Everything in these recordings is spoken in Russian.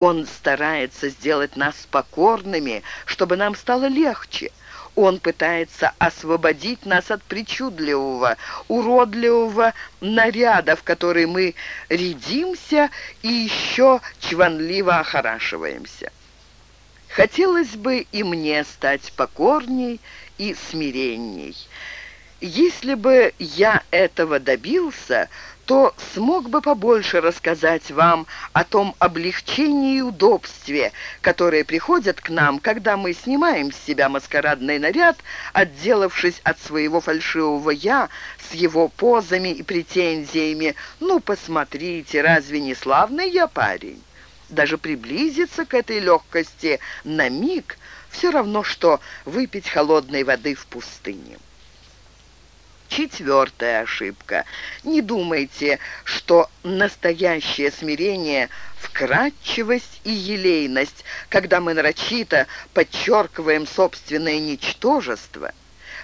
Он старается сделать нас покорными, чтобы нам стало легче. Он пытается освободить нас от причудливого, уродливого наряда, в который мы рядимся и еще чванливо охорашиваемся. Хотелось бы и мне стать покорней и смиренней. Если бы я этого добился, то смог бы побольше рассказать вам о том облегчении и удобстве, которые приходят к нам, когда мы снимаем с себя маскарадный наряд, отделавшись от своего фальшивого «я» с его позами и претензиями. «Ну, посмотрите, разве не славный я парень?» Даже приблизиться к этой легкости на миг все равно, что выпить холодной воды в пустыне. Четвертая ошибка. Не думайте, что настоящее смирение – вкрадчивость и елейность, когда мы нарочито подчеркиваем собственное ничтожество.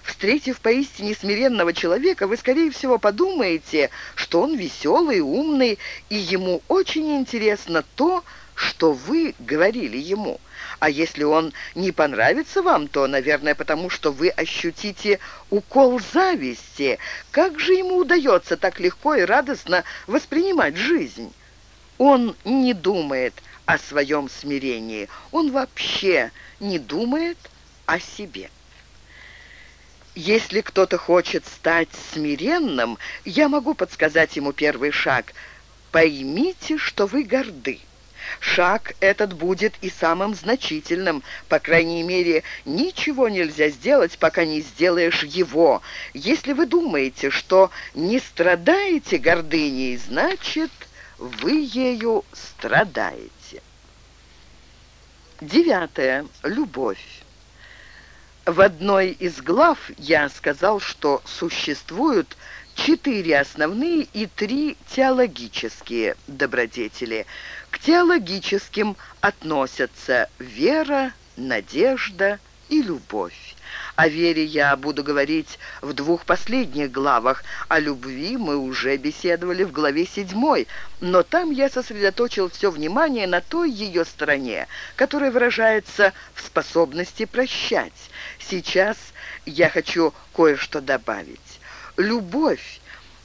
Встретив поистине смиренного человека, вы, скорее всего, подумаете, что он веселый, умный, и ему очень интересно то, что вы говорили ему. А если он не понравится вам, то, наверное, потому что вы ощутите укол зависти. Как же ему удается так легко и радостно воспринимать жизнь? Он не думает о своем смирении. Он вообще не думает о себе. Если кто-то хочет стать смиренным, я могу подсказать ему первый шаг. Поймите, что вы горды. Шаг этот будет и самым значительным. По крайней мере, ничего нельзя сделать, пока не сделаешь его. Если вы думаете, что не страдаете гордыней, значит, вы ею страдаете. Девятое. Любовь. В одной из глав я сказал, что существуют четыре основные и три теологические добродетели. К теологическим относятся вера, надежда и любовь. О вере я буду говорить в двух последних главах. О любви мы уже беседовали в главе седьмой, но там я сосредоточил все внимание на той ее стороне, которая выражается в способности прощать. Сейчас я хочу кое-что добавить. Любовь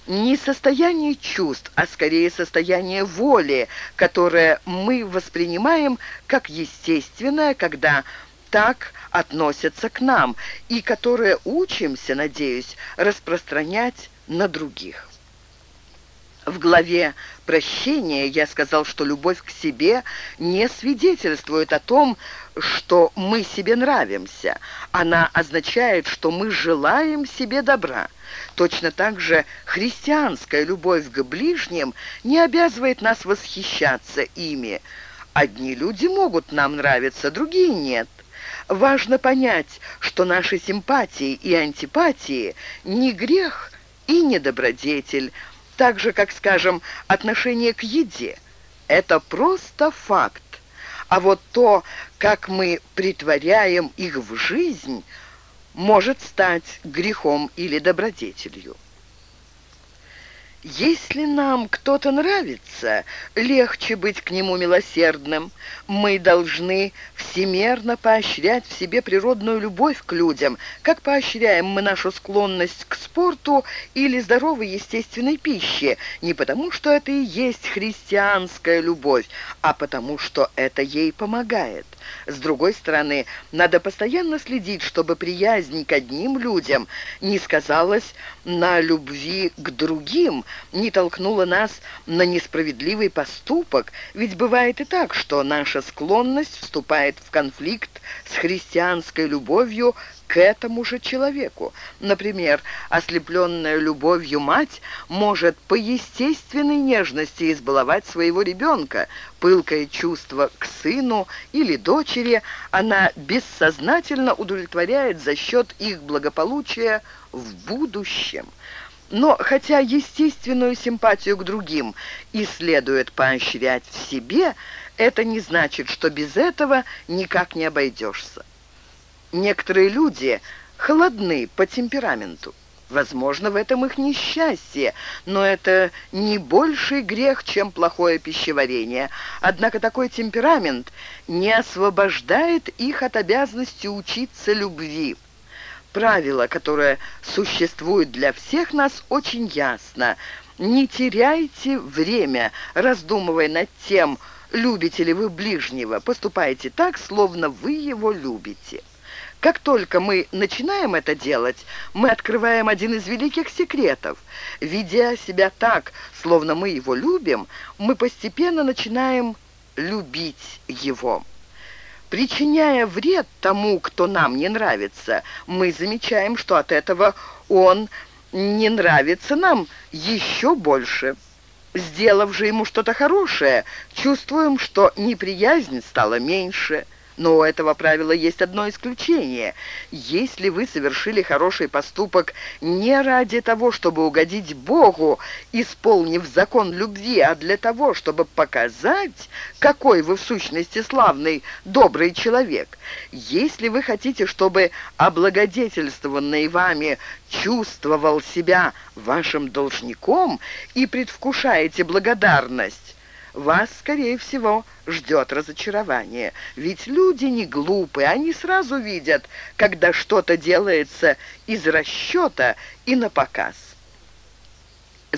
не состояние чувств, а скорее состояние воли, которое мы воспринимаем как естественное, когда так относятся к нам, и которое учимся, надеюсь, распространять на других. В главе «Прощение» я сказал, что любовь к себе не свидетельствует о том, что мы себе нравимся. Она означает, что мы желаем себе добра. Точно так же христианская любовь к ближним не обязывает нас восхищаться ими. Одни люди могут нам нравиться, другие нет. Важно понять, что наши симпатии и антипатии не грех и не добродетель, так же, как, скажем, отношение к еде. Это просто факт. А вот то, как мы притворяем их в жизнь, может стать грехом или добродетелью. Если нам кто-то нравится, легче быть к нему милосердным. Мы должны всемерно поощрять в себе природную любовь к людям, как поощряем мы нашу склонность к спорту или здоровой естественной пище, не потому что это и есть христианская любовь, а потому что это ей помогает. С другой стороны, надо постоянно следить, чтобы приязнь к одним людям не сказалась на любви к другим, не толкнула нас на несправедливый поступок, ведь бывает и так, что наша склонность вступает в конфликт с христианской любовью к этому же человеку. Например, ослепленная любовью мать может по естественной нежности избаловать своего ребенка. Пылкое чувство к сыну или дочери она бессознательно удовлетворяет за счет их благополучия в будущем. Но хотя естественную симпатию к другим и следует поощрять в себе, это не значит, что без этого никак не обойдешься. Некоторые люди холодны по темпераменту. Возможно, в этом их несчастье, но это не больший грех, чем плохое пищеварение. Однако такой темперамент не освобождает их от обязанности учиться любви. Правило, которое существует для всех нас, очень ясно. Не теряйте время, раздумывая над тем, любите ли вы ближнего. Поступайте так, словно вы его любите. Как только мы начинаем это делать, мы открываем один из великих секретов. Ведя себя так, словно мы его любим, мы постепенно начинаем любить его. Причиняя вред тому, кто нам не нравится, мы замечаем, что от этого он не нравится нам еще больше. Сделав же ему что-то хорошее, чувствуем, что неприязнь стала меньше – но у этого правила есть одно исключение. Если вы совершили хороший поступок не ради того, чтобы угодить Богу, исполнив закон любви, а для того, чтобы показать, какой вы в сущности славный, добрый человек, если вы хотите, чтобы облагодетельствованный вами чувствовал себя вашим должником и предвкушаете благодарность, вас, скорее всего, ждет разочарование. Ведь люди не глупы, они сразу видят, когда что-то делается из расчета и на показ.